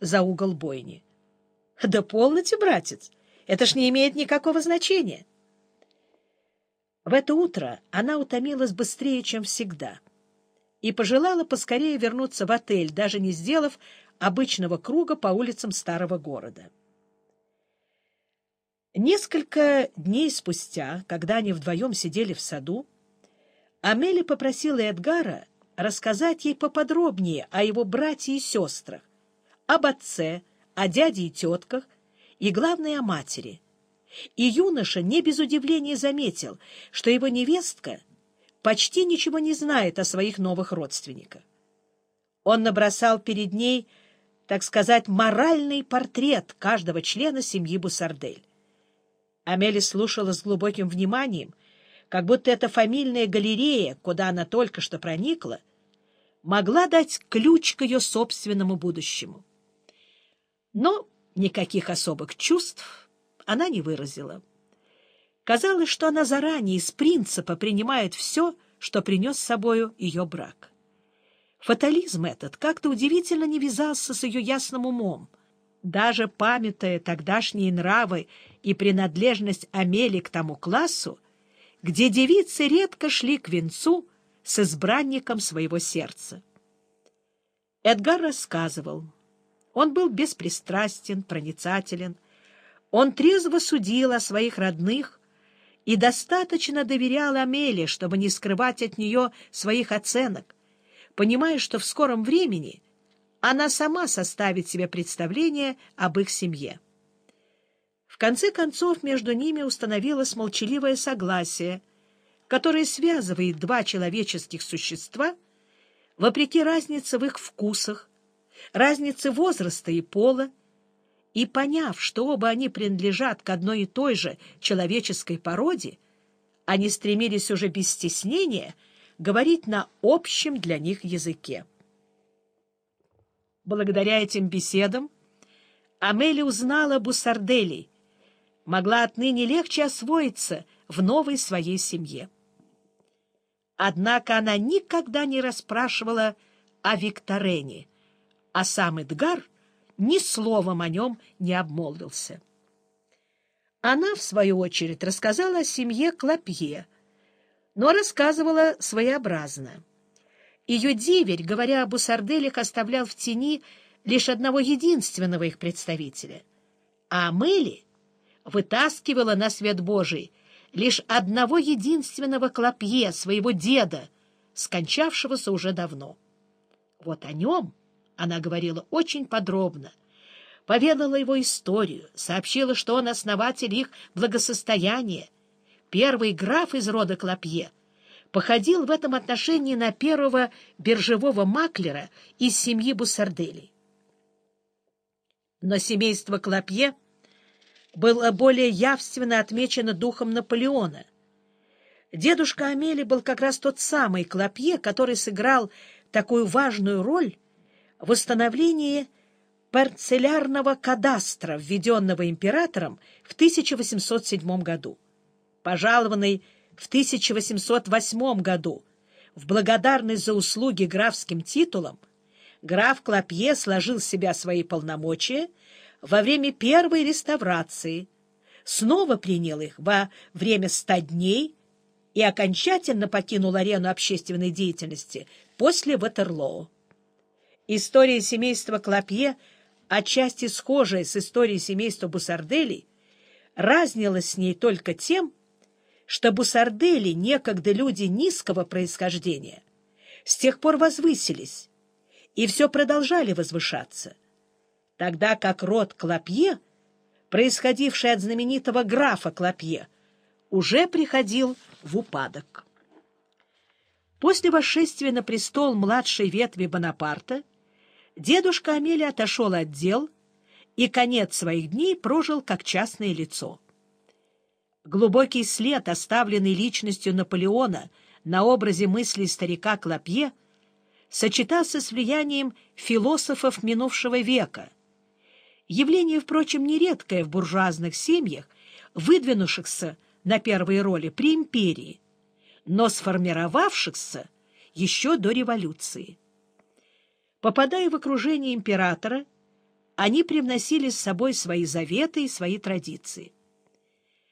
за угол бойни. — Да полноте, братец, это ж не имеет никакого значения. В это утро она утомилась быстрее, чем всегда, и пожелала поскорее вернуться в отель, даже не сделав обычного круга по улицам старого города. Несколько дней спустя, когда они вдвоем сидели в саду, Амели попросила Эдгара рассказать ей поподробнее о его братьях и сестрах, об отце, о дяде и тетках, и, главное, о матери. И юноша не без удивления заметил, что его невестка почти ничего не знает о своих новых родственниках. Он набросал перед ней, так сказать, моральный портрет каждого члена семьи Бусардель. Амели слушала с глубоким вниманием, как будто эта фамильная галерея, куда она только что проникла, могла дать ключ к ее собственному будущему. Но никаких особых чувств она не выразила. Казалось, что она заранее из принципа принимает все, что принес с собою ее брак. Фатализм этот как-то удивительно не вязался с ее ясным умом, даже памятая тогдашние нравы и принадлежность Амели к тому классу, где девицы редко шли к венцу с избранником своего сердца. Эдгар рассказывал. Он был беспристрастен, проницателен. Он трезво судил о своих родных и достаточно доверял Амеле, чтобы не скрывать от нее своих оценок, понимая, что в скором времени она сама составит себе представление об их семье. В конце концов, между ними установилось молчаливое согласие, которое связывает два человеческих существа вопреки разнице в их вкусах, разнице возраста и пола, и поняв, что оба они принадлежат к одной и той же человеческой породе, они стремились уже без стеснения говорить на общем для них языке. Благодаря этим беседам Амели узнала Бусардели, могла отныне легче освоиться в новой своей семье. Однако она никогда не расспрашивала о Викторене, а сам Эдгар ни словом о нем не обмолвился. Она, в свою очередь, рассказала о семье Клопье, но рассказывала своеобразно. Ее деверь, говоря об Усарделях, оставлял в тени лишь одного единственного их представителя, а Амели вытаскивала на свет Божий лишь одного единственного клопье, своего деда, скончавшегося уже давно. Вот о нем она говорила очень подробно, поведала его историю, сообщила, что он основатель их благосостояния, первый граф из рода Клопье, походил в этом отношении на первого биржевого маклера из семьи Буссарделей. Но семейство Клопье — было более явственно отмечено духом Наполеона. Дедушка Амели был как раз тот самый Клопье, который сыграл такую важную роль восстановлении парцелярного кадастра, введенного императором в 1807 году. Пожалованный в 1808 году в благодарность за услуги графским титулам, граф Клопье сложил с себя свои полномочия во время первой реставрации, снова принял их во время ста дней и окончательно покинул арену общественной деятельности после Ватерлоу. История семейства Клопье, отчасти схожая с историей семейства Бусардели, разнилась с ней только тем, что Бусардели, некогда люди низкого происхождения, с тех пор возвысились и все продолжали возвышаться — тогда как род Клопье, происходивший от знаменитого графа Клопье, уже приходил в упадок. После восшествия на престол младшей ветви Бонапарта дедушка Амелия отошел от дел и конец своих дней прожил как частное лицо. Глубокий след, оставленный личностью Наполеона на образе мыслей старика Клопье, сочетался с влиянием философов минувшего века — Явление, впрочем, нередкое в буржуазных семьях, выдвинувшихся на первые роли при империи, но сформировавшихся еще до революции. Попадая в окружение императора, они привносили с собой свои заветы и свои традиции.